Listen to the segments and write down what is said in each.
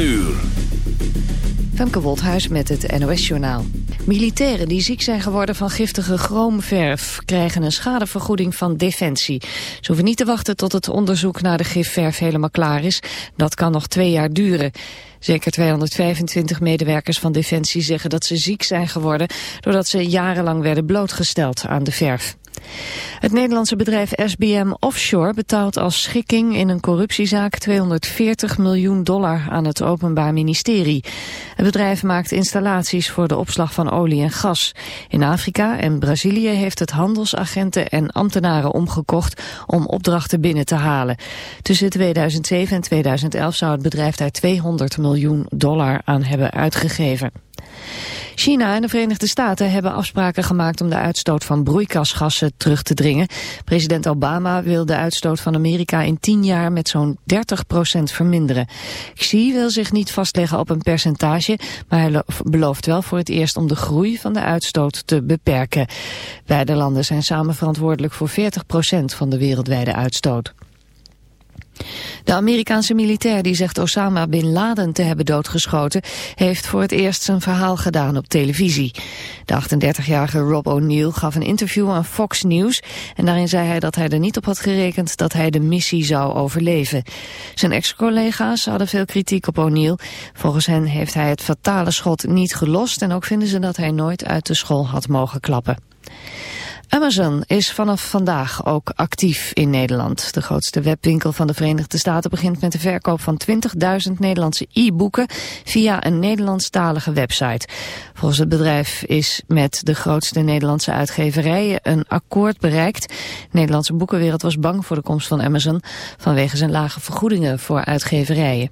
uur. Woldhuis met het NOS-journaal. Militairen die ziek zijn geworden van giftige chroomverf... krijgen een schadevergoeding van Defensie. Ze hoeven niet te wachten tot het onderzoek naar de gifverf helemaal klaar is. Dat kan nog twee jaar duren. Zeker 225 medewerkers van Defensie zeggen dat ze ziek zijn geworden... doordat ze jarenlang werden blootgesteld aan de verf. Het Nederlandse bedrijf SBM Offshore betaalt als schikking in een corruptiezaak 240 miljoen dollar aan het Openbaar Ministerie. Het bedrijf maakt installaties voor de opslag van olie en gas. In Afrika en Brazilië heeft het handelsagenten en ambtenaren omgekocht om opdrachten binnen te halen. Tussen 2007 en 2011 zou het bedrijf daar 200 miljoen dollar aan hebben uitgegeven. China en de Verenigde Staten hebben afspraken gemaakt om de uitstoot van broeikasgassen terug te dringen. President Obama wil de uitstoot van Amerika in tien jaar met zo'n 30% verminderen. Xi wil zich niet vastleggen op een percentage, maar hij belooft wel voor het eerst om de groei van de uitstoot te beperken. Beide landen zijn samen verantwoordelijk voor 40% van de wereldwijde uitstoot. De Amerikaanse militair die zegt Osama Bin Laden te hebben doodgeschoten... heeft voor het eerst zijn verhaal gedaan op televisie. De 38-jarige Rob O'Neill gaf een interview aan Fox News... en daarin zei hij dat hij er niet op had gerekend dat hij de missie zou overleven. Zijn ex-collega's hadden veel kritiek op O'Neill. Volgens hen heeft hij het fatale schot niet gelost... en ook vinden ze dat hij nooit uit de school had mogen klappen. Amazon is vanaf vandaag ook actief in Nederland. De grootste webwinkel van de Verenigde Staten begint met de verkoop van 20.000 Nederlandse e-boeken via een Nederlandstalige website. Volgens het bedrijf is met de grootste Nederlandse uitgeverijen een akkoord bereikt. De Nederlandse boekenwereld was bang voor de komst van Amazon vanwege zijn lage vergoedingen voor uitgeverijen.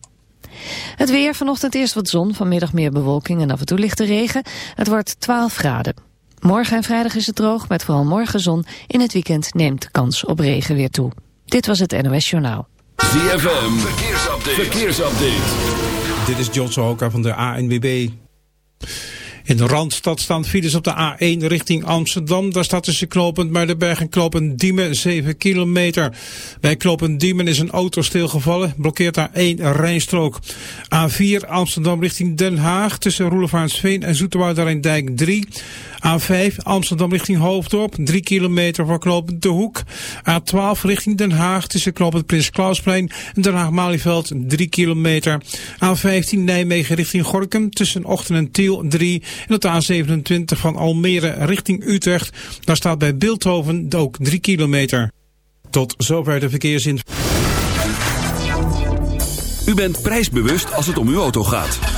Het weer, vanochtend eerst wat zon, vanmiddag meer bewolking en af en toe lichte regen. Het wordt 12 graden. Morgen en vrijdag is het droog, met vooral morgen zon. In het weekend neemt de kans op regen weer toe. Dit was het NOS Journaal. ZFM, verkeersupdate. verkeersupdate. Dit is John Sohoka van de ANWB. In de Randstad staan files op de A1 richting Amsterdam. Daar staat tussen knooppunt Muidenberg en knooppunt Diemen 7 kilometer. Bij knooppunt Diemen is een auto stilgevallen. Blokkeert daar één rijstrook. A4 Amsterdam richting Den Haag tussen Roelevaansveen en Zoeterwouder Dijk 3. A5 Amsterdam richting Hoofddorp, 3 kilometer voor knooppunt De Hoek. A12 richting Den Haag tussen knooppunt Prins Klausplein en Den Haag-Malieveld, 3 kilometer. A15 Nijmegen richting Gorkum tussen Ochten en Tiel, 3. En op de A27 van Almere richting Utrecht, daar staat bij Beeldhoven ook 3 kilometer. Tot zover de verkeersin. U bent prijsbewust als het om uw auto gaat.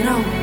You know.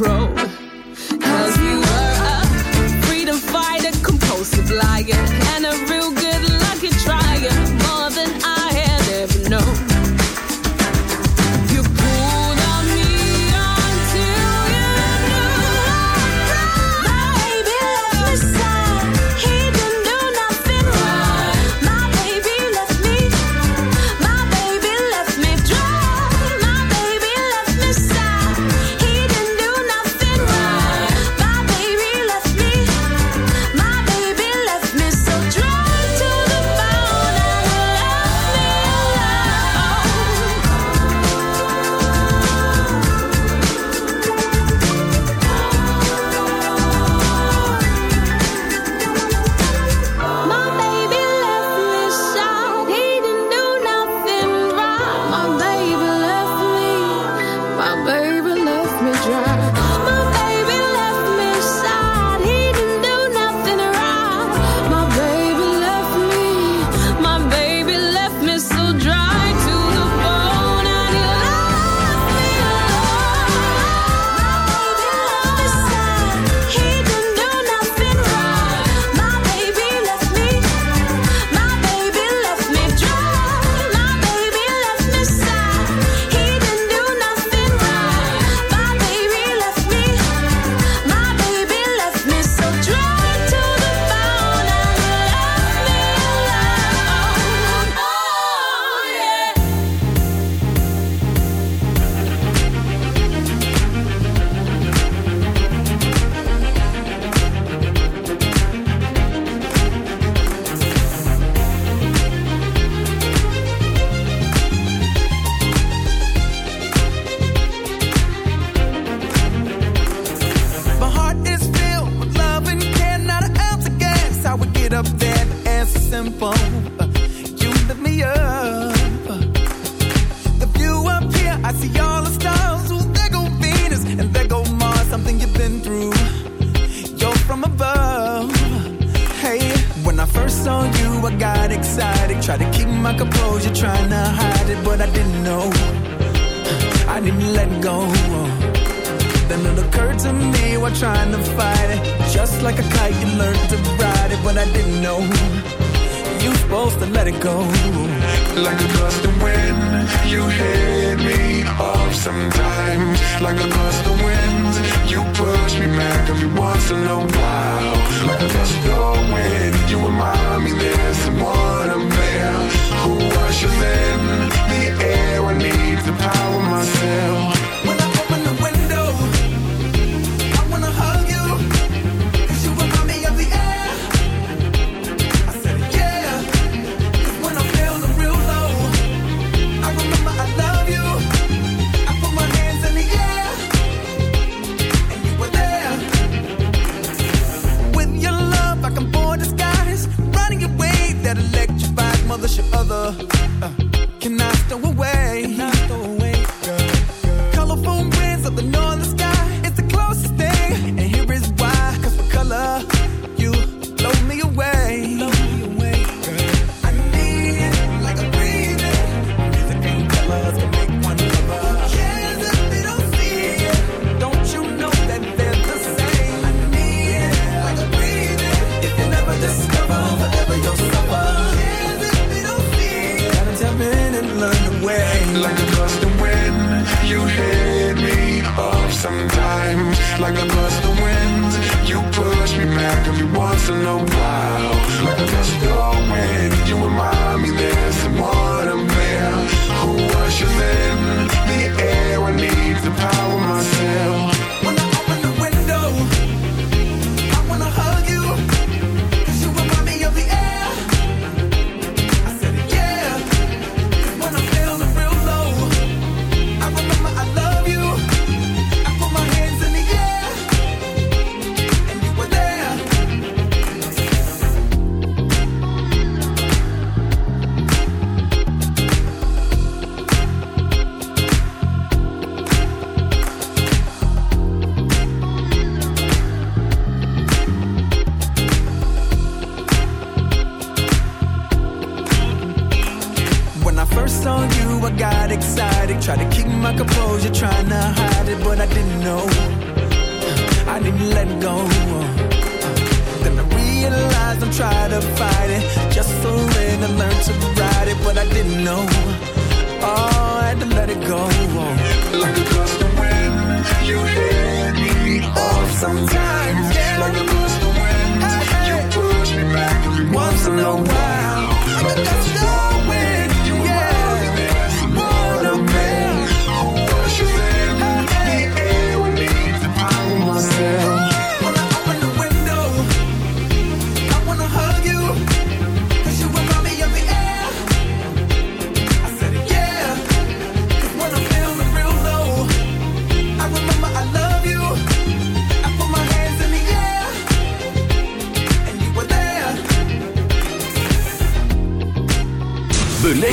Pro.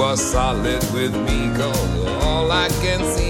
Are solid with me, cause all I can see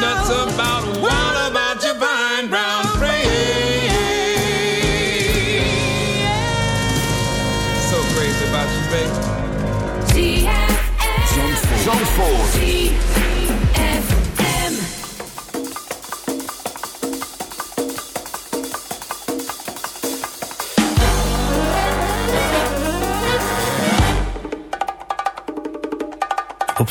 nuts about. What about your fine brown frame? So crazy about you, baby. Zandvoort.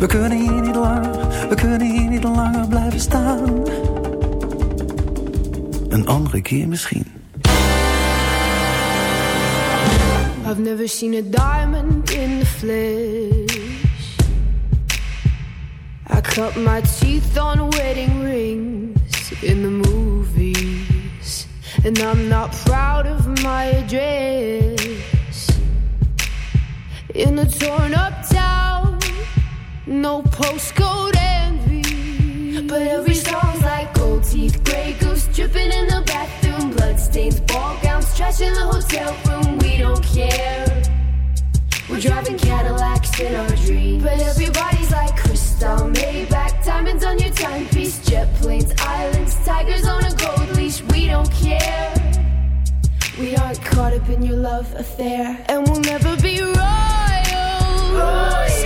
We kunnen hier niet langer, we kunnen hier niet langer blijven staan. Een andere keer misschien. I've never seen a diamond in the flesh. I cut my teeth on wedding rings in the movies. And I'm not proud of my address. In a torn up town, no postcode envy. But every song's like gold teeth, gray goose dripping in the bathroom, bloodstains, ball gowns, trash in the hotel room. We don't care. We're driving Cadillacs in our dreams. But everybody's like crystal, Maybach, diamonds on your timepiece, jet planes, islands, tigers on a gold leash. We don't care. We aren't caught up in your love affair, and we'll never be royals. It's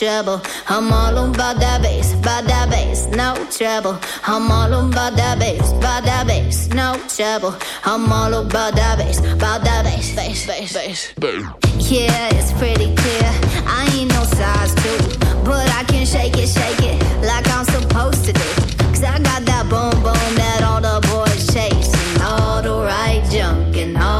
trouble. I'm all on by that bass, by that bass, no trouble. I'm all on by that bass, by that bass, no trouble. I'm all on by that bass, by that bass, bass, bass, bass. Yeah, it's pretty clear. I ain't no size two, but I can shake it, shake it like I'm supposed to do. Cause I got that boom boom that all the boys chase, and all the right junk and all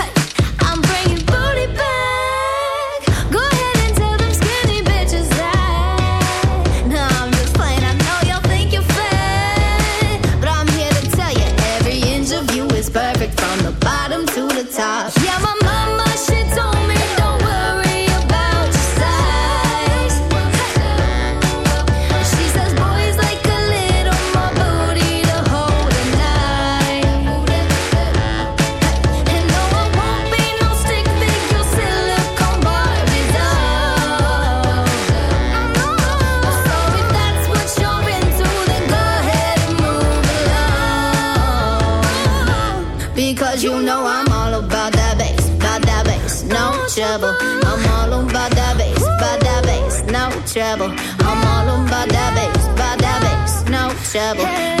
trouble.